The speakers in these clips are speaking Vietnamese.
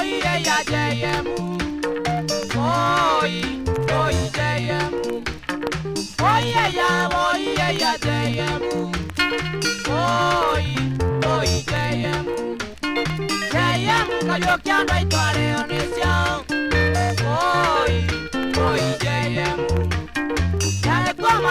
oyi ẹ̀yà jẹyẹ mú oyi oyi jẹyẹ mú oyi ẹ̀yà oyi ẹ̀yà jẹyẹ mú oyi oyi jẹyẹ mú jẹyẹ mú kayo kí andó ìtọ̀rẹ́ oníṣẹ́ oyi oyi jẹyẹ mú jẹyẹ kó ọmọ.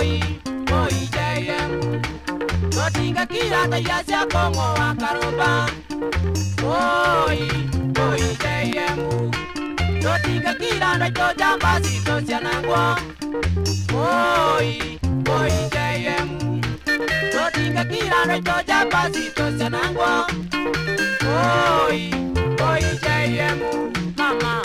Oi, oi JM Totinga kira tayasya kongo wa karumba Oi, oi JM Totinga kira naito jamba sito syanangwa Oi, oi JM Totinga kira naito jamba sito syanangwa Oi, oi JM Mama.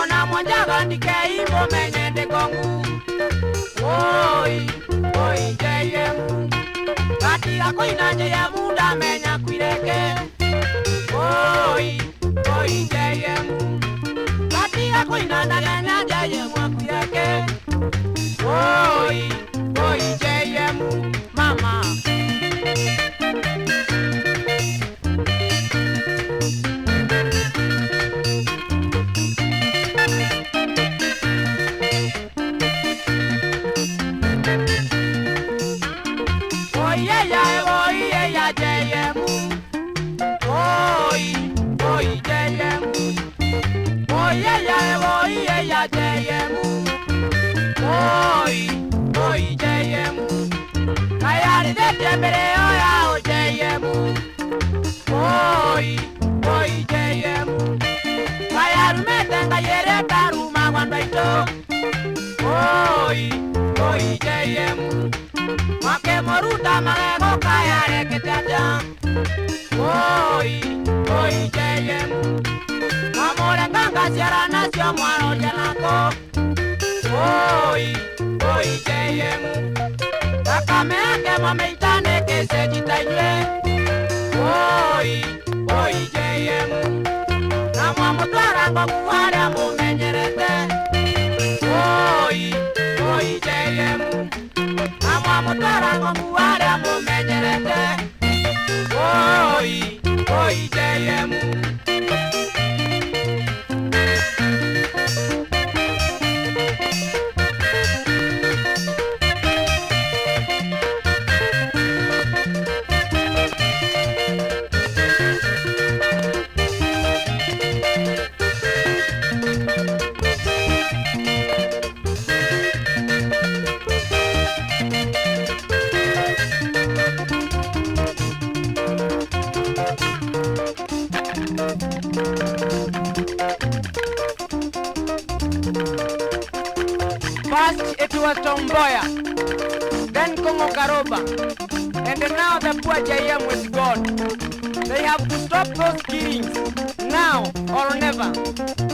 ona monjaga ndike imbo menyende kongu oi oi jeye katika koinanje ya muda menya kwi Oi, oi JM. Make moruta magego kayare kitaja Oi, oi JM Amore nganga siara nasio mwaro janako Oi, oi JM Kakame ake mameitane kese jitanywe Oi, oi JM Namwa mutwara kwa mumenyerete mutwara ngo muware mumenyerete oi oiteyemu First it was Tomboya, then Kongo Karoba, and now the poor JM is gone. They have to stop those killings, now or never.